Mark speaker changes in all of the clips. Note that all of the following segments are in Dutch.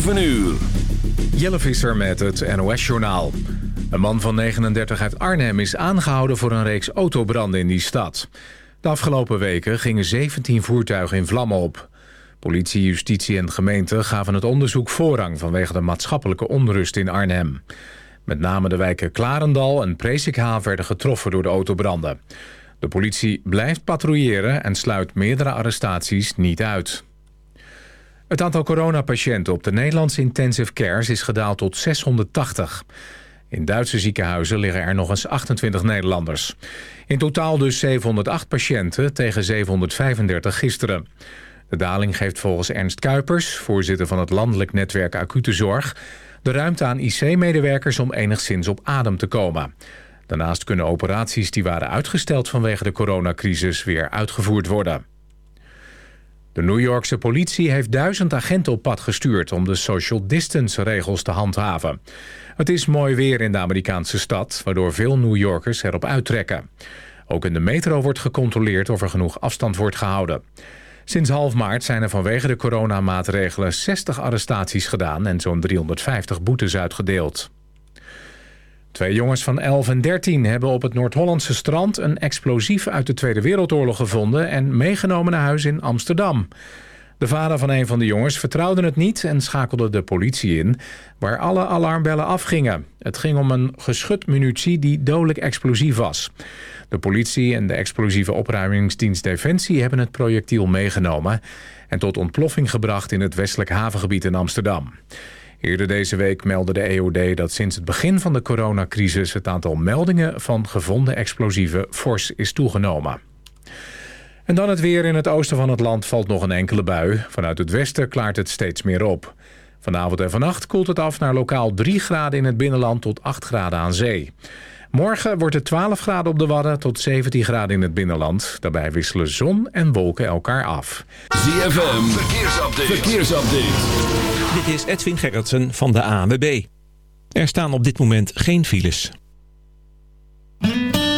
Speaker 1: 7 uur.
Speaker 2: Jelle Visser met het NOS-journaal. Een man van 39 uit Arnhem is aangehouden voor een reeks autobranden in die stad. De afgelopen weken gingen 17 voertuigen in vlammen op. Politie, justitie en gemeente gaven het onderzoek voorrang... vanwege de maatschappelijke onrust in Arnhem. Met name de wijken Klarendal en Presikhaaf werden getroffen door de autobranden. De politie blijft patrouilleren en sluit meerdere arrestaties niet uit. Het aantal coronapatiënten op de Nederlandse intensive cares is gedaald tot 680. In Duitse ziekenhuizen liggen er nog eens 28 Nederlanders. In totaal dus 708 patiënten tegen 735 gisteren. De daling geeft volgens Ernst Kuipers, voorzitter van het landelijk netwerk acute zorg... de ruimte aan IC-medewerkers om enigszins op adem te komen. Daarnaast kunnen operaties die waren uitgesteld vanwege de coronacrisis weer uitgevoerd worden. De New Yorkse politie heeft duizend agenten op pad gestuurd... om de social distance regels te handhaven. Het is mooi weer in de Amerikaanse stad... waardoor veel New Yorkers erop uittrekken. Ook in de metro wordt gecontroleerd of er genoeg afstand wordt gehouden. Sinds half maart zijn er vanwege de coronamaatregelen 60 arrestaties gedaan... en zo'n 350 boetes uitgedeeld. Twee jongens van 11 en 13 hebben op het Noord-Hollandse strand... een explosief uit de Tweede Wereldoorlog gevonden... en meegenomen naar huis in Amsterdam. De vader van een van de jongens vertrouwde het niet... en schakelde de politie in, waar alle alarmbellen afgingen. Het ging om een geschutmunitie die dodelijk explosief was. De politie en de explosieve opruimingsdienst Defensie... hebben het projectiel meegenomen... en tot ontploffing gebracht in het westelijk havengebied in Amsterdam. Eerder deze week meldde de EOD dat sinds het begin van de coronacrisis... het aantal meldingen van gevonden explosieven fors is toegenomen. En dan het weer in het oosten van het land valt nog een enkele bui. Vanuit het westen klaart het steeds meer op. Vanavond en vannacht koelt het af naar lokaal 3 graden in het binnenland tot 8 graden aan zee. Morgen wordt het 12 graden op de Wadden tot 17 graden in het binnenland. Daarbij wisselen zon en wolken elkaar af.
Speaker 1: ZFM, verkeersupdate. verkeersupdate.
Speaker 3: Dit is Edwin Gerritsen van de ANWB. Er staan op dit moment geen files.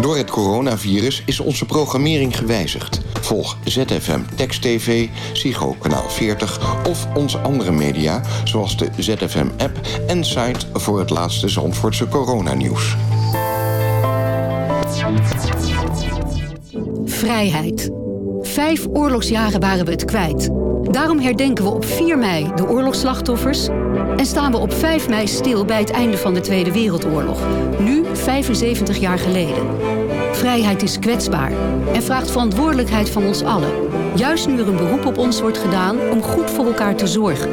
Speaker 4: Door het coronavirus is onze programmering gewijzigd. Volg ZFM Text TV, Psycho Kanaal 40 of onze andere media... zoals de ZFM-app en site voor het laatste Zandvoortse coronanieuws.
Speaker 5: Vrijheid. Vijf oorlogsjaren waren we het kwijt. Daarom herdenken we op 4 mei de oorlogsslachtoffers... en staan we op 5 mei stil bij het einde van de Tweede Wereldoorlog. Nu 75 jaar geleden. Vrijheid is kwetsbaar en vraagt verantwoordelijkheid van ons allen. Juist nu er een beroep op ons wordt gedaan om goed voor elkaar te zorgen.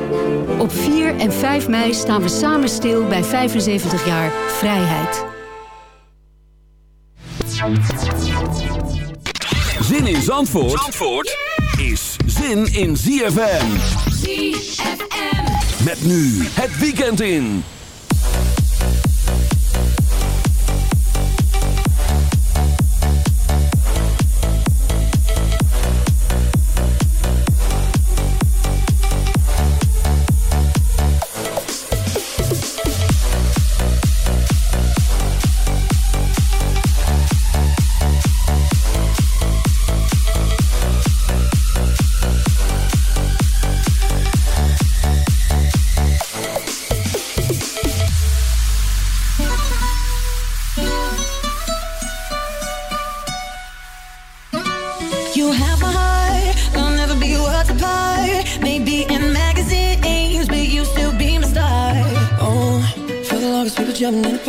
Speaker 5: Op 4 en 5 mei staan we samen stil bij 75 jaar vrijheid.
Speaker 1: Zin in Zandvoort, Zandvoort is zin in ZFM.
Speaker 6: ZFM.
Speaker 1: Met nu het weekend in.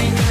Speaker 7: in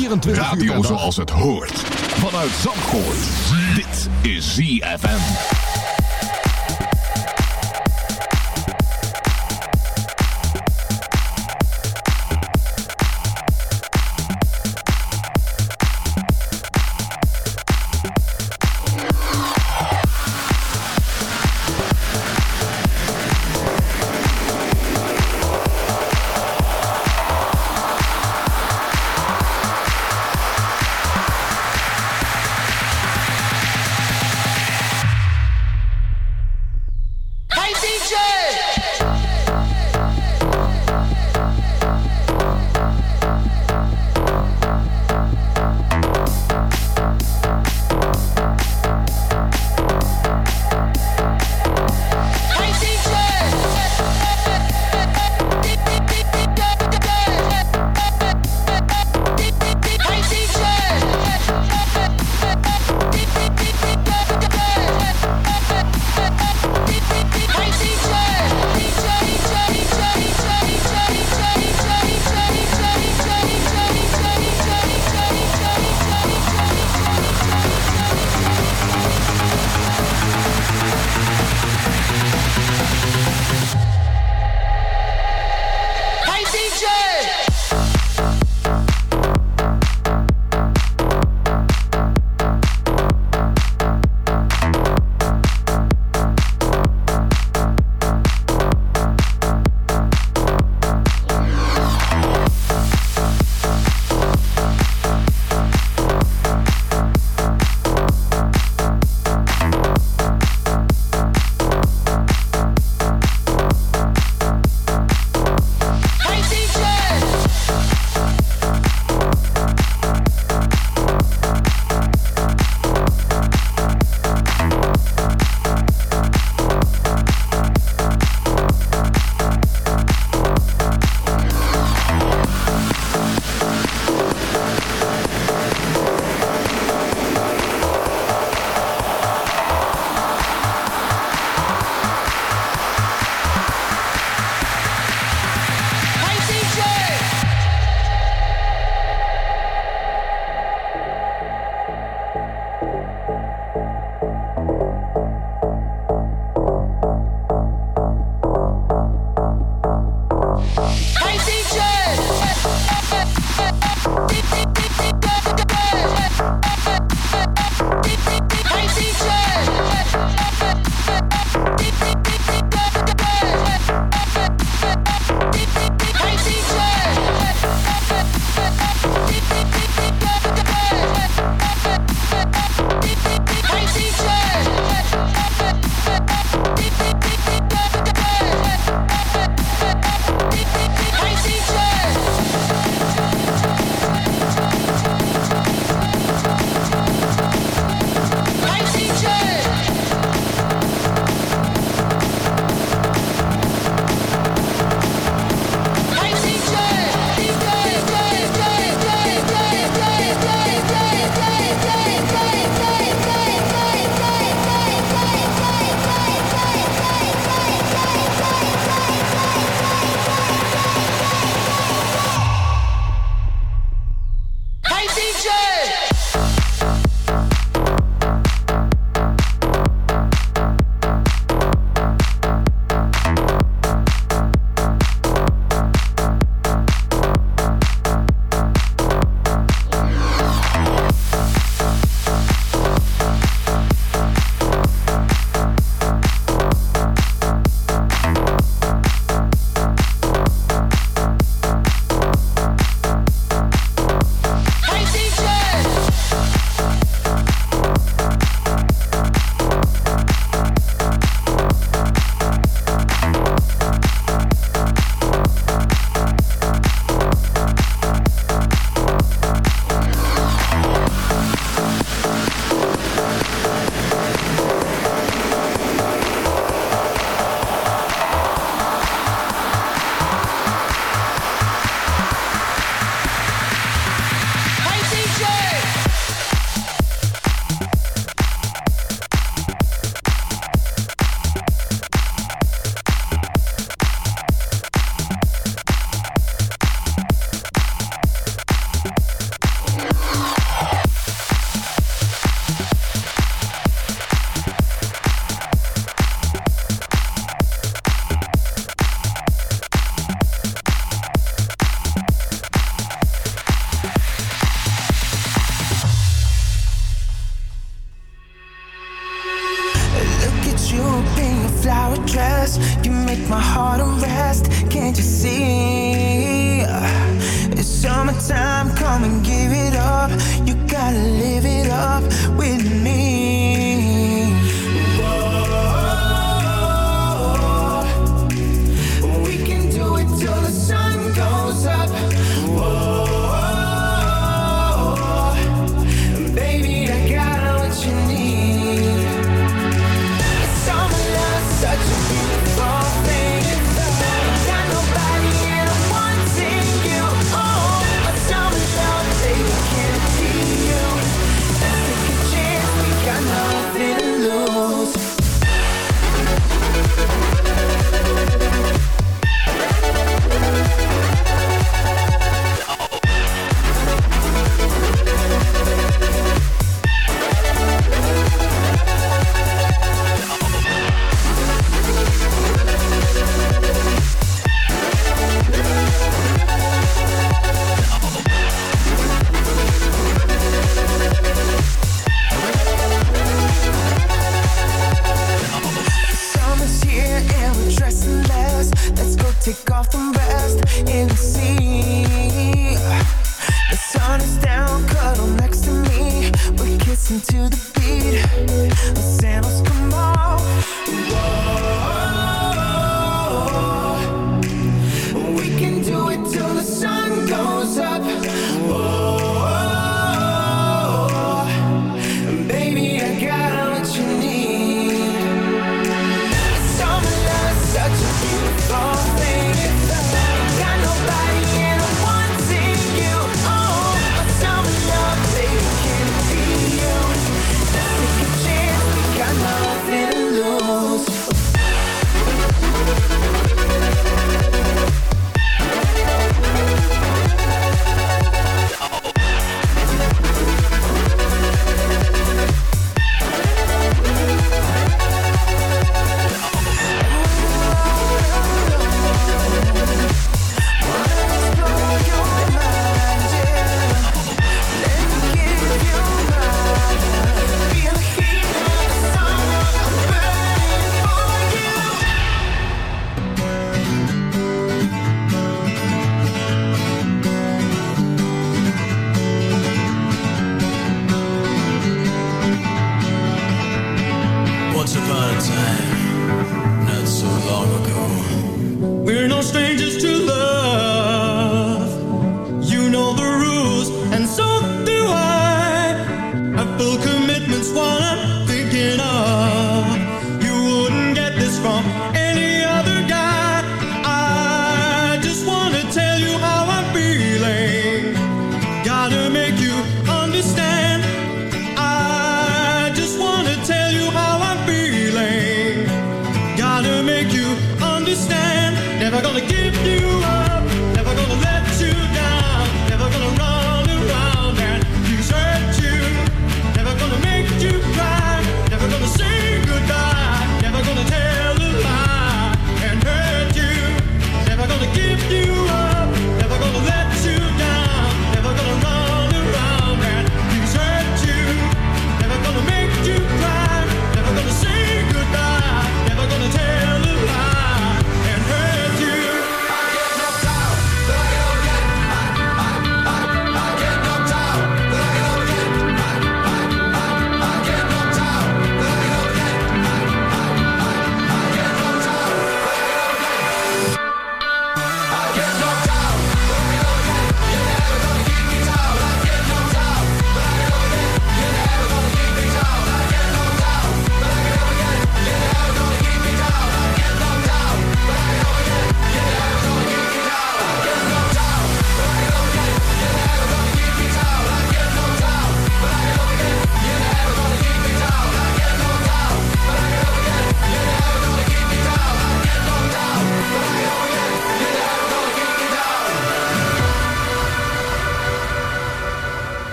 Speaker 8: 24 Radio
Speaker 1: uur
Speaker 8: zoals het hoort. Vanuit Zandvoort. Dit is ZFM.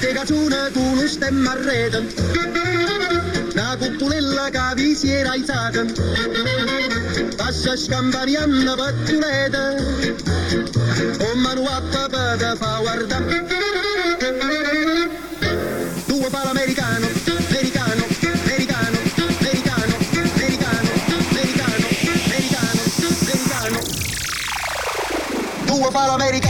Speaker 9: segasugune kuulus tema reedel. nagu tulellega viisi eraisaga. Passas kampani annavad tuled. omanu hakkab aga pauarda.
Speaker 10: tuua pala americano, americano, americano, americano, americano, americano, americano, americano. tuua pala americano.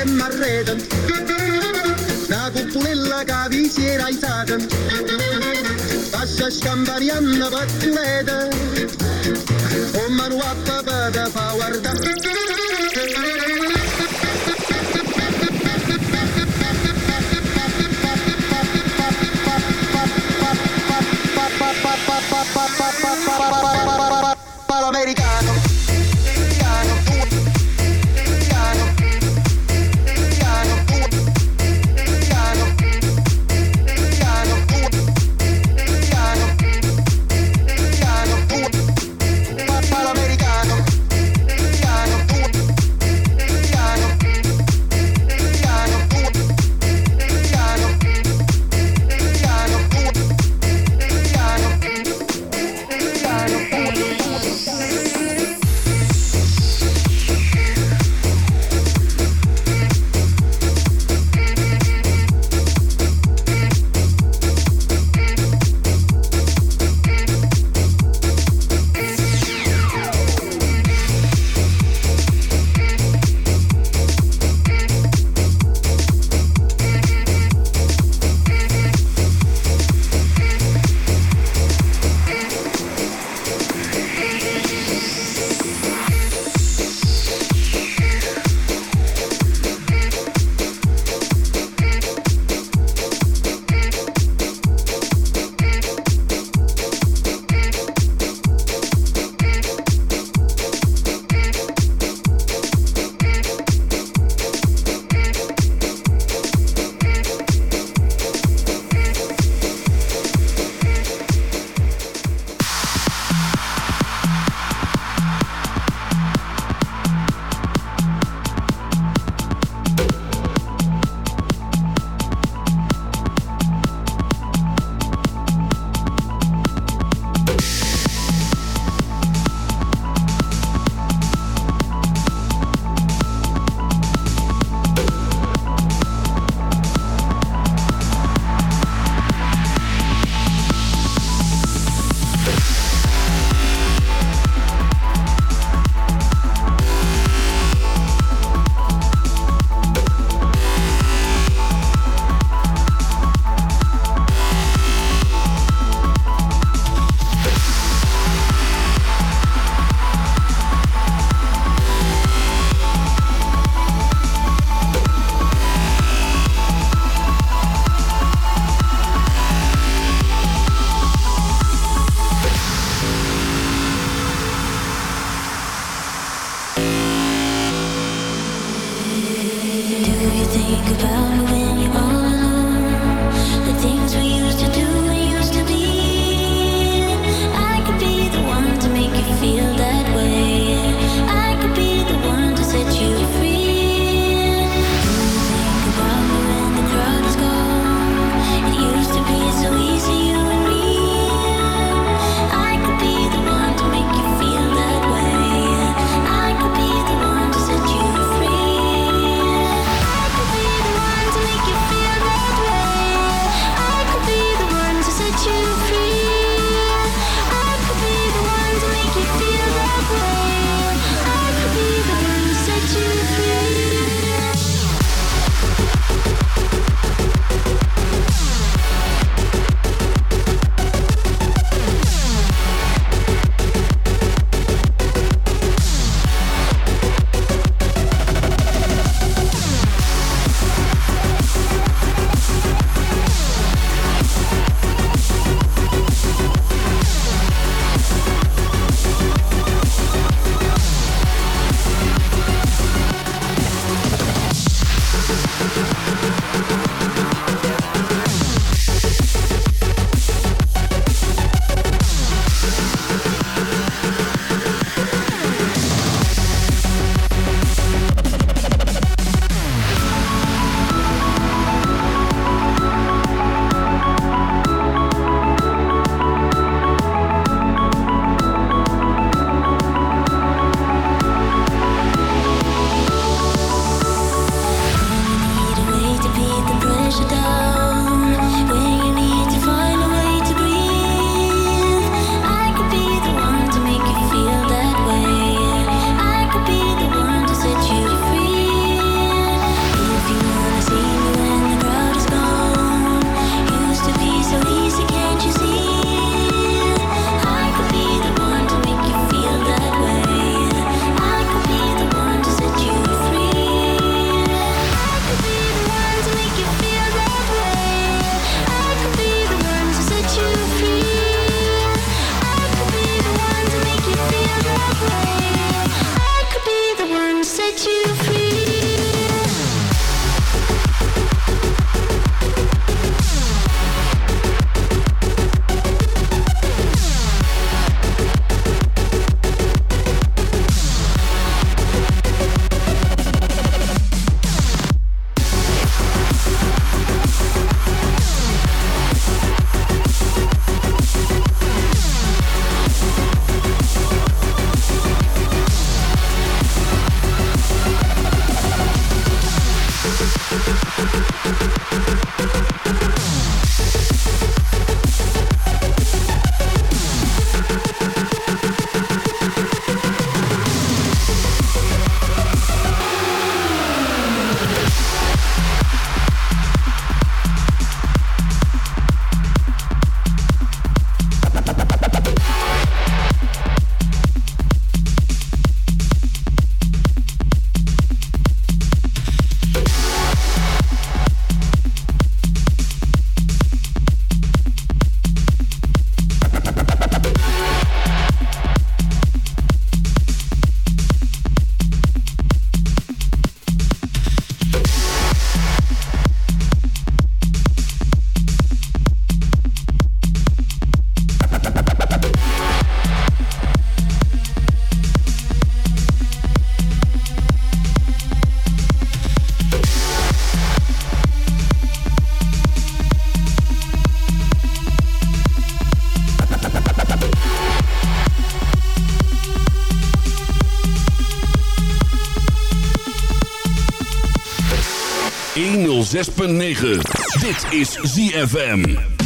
Speaker 10: se marreden. Na cupulella cavisiera i saten. Passa escambariant la batuleta. Un de fa
Speaker 6: guardar. pa pa pa pa pa
Speaker 1: Dit is ZFM.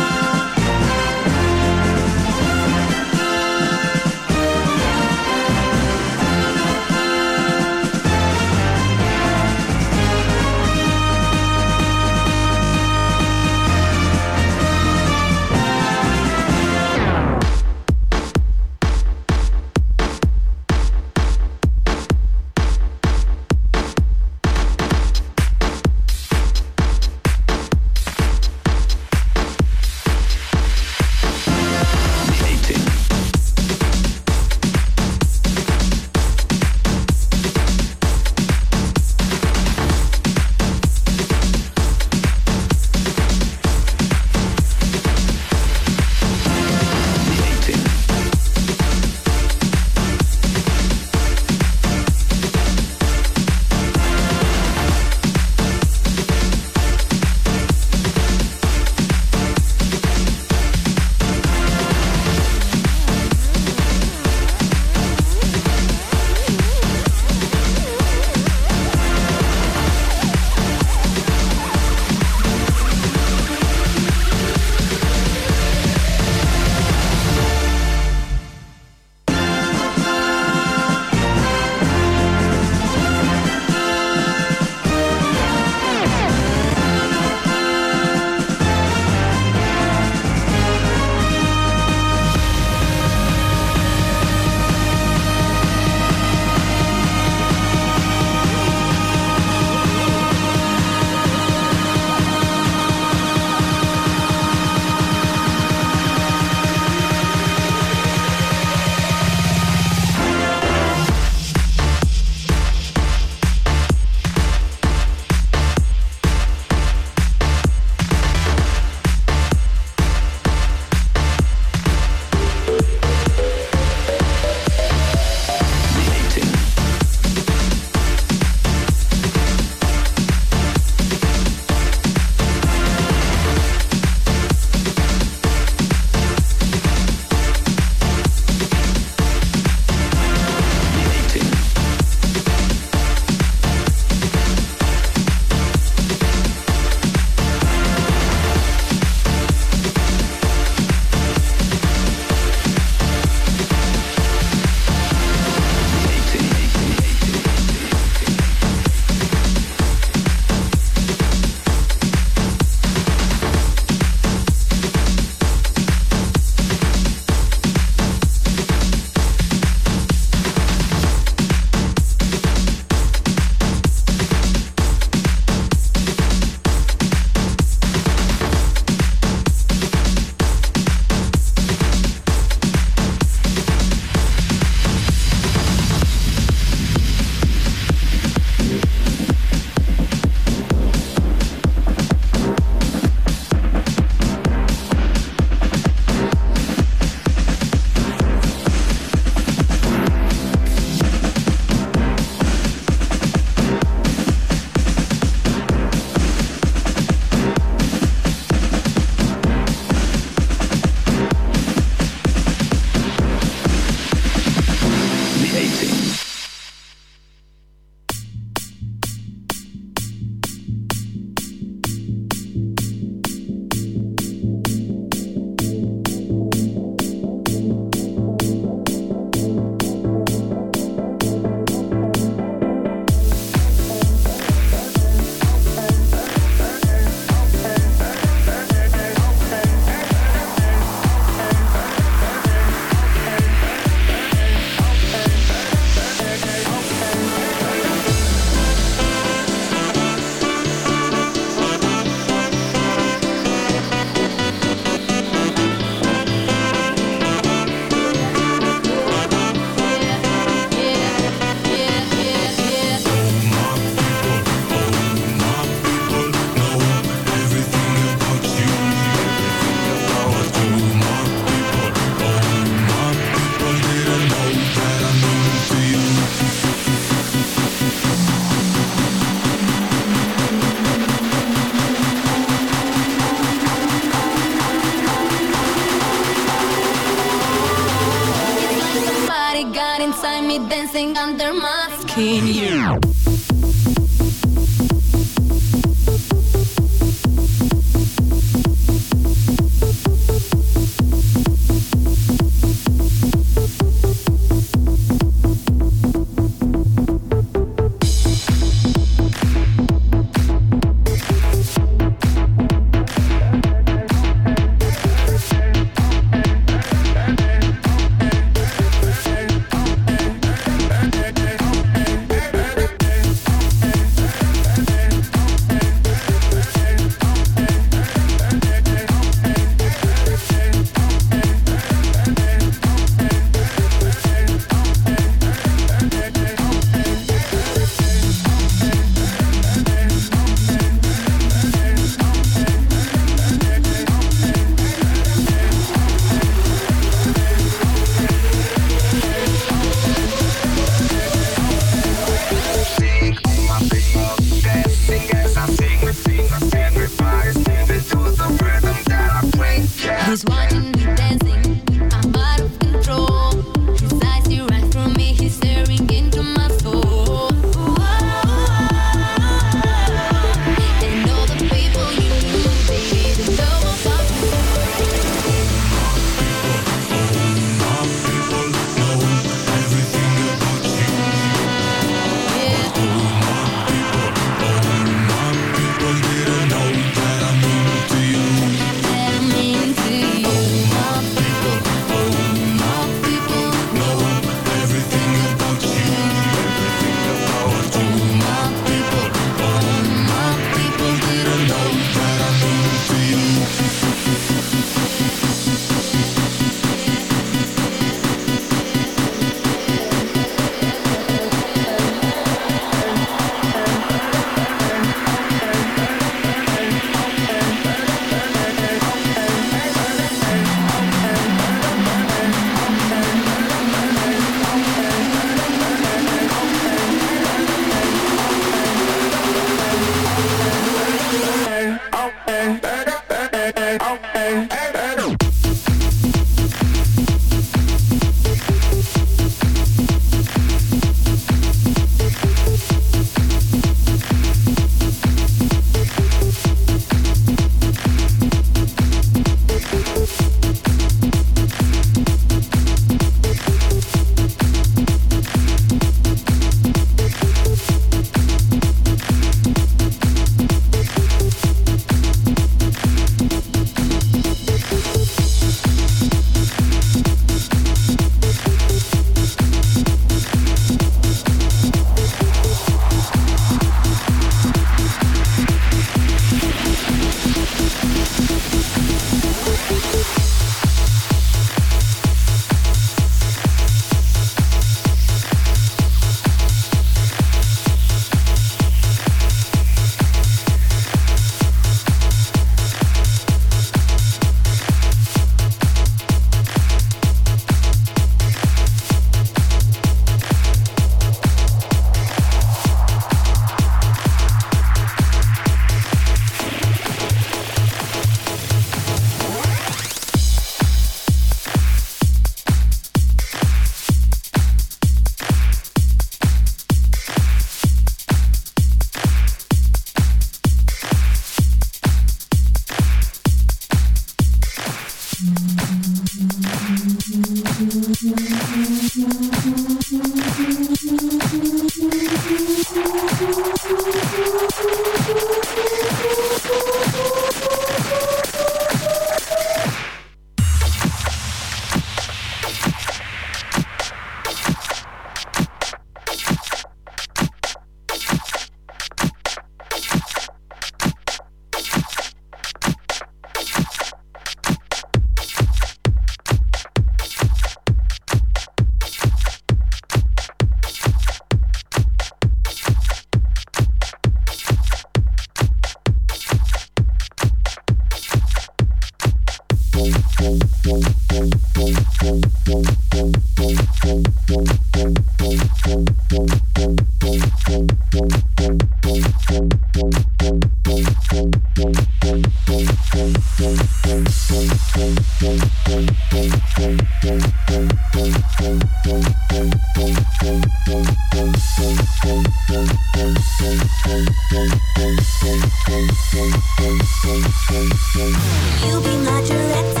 Speaker 11: You'll be my director.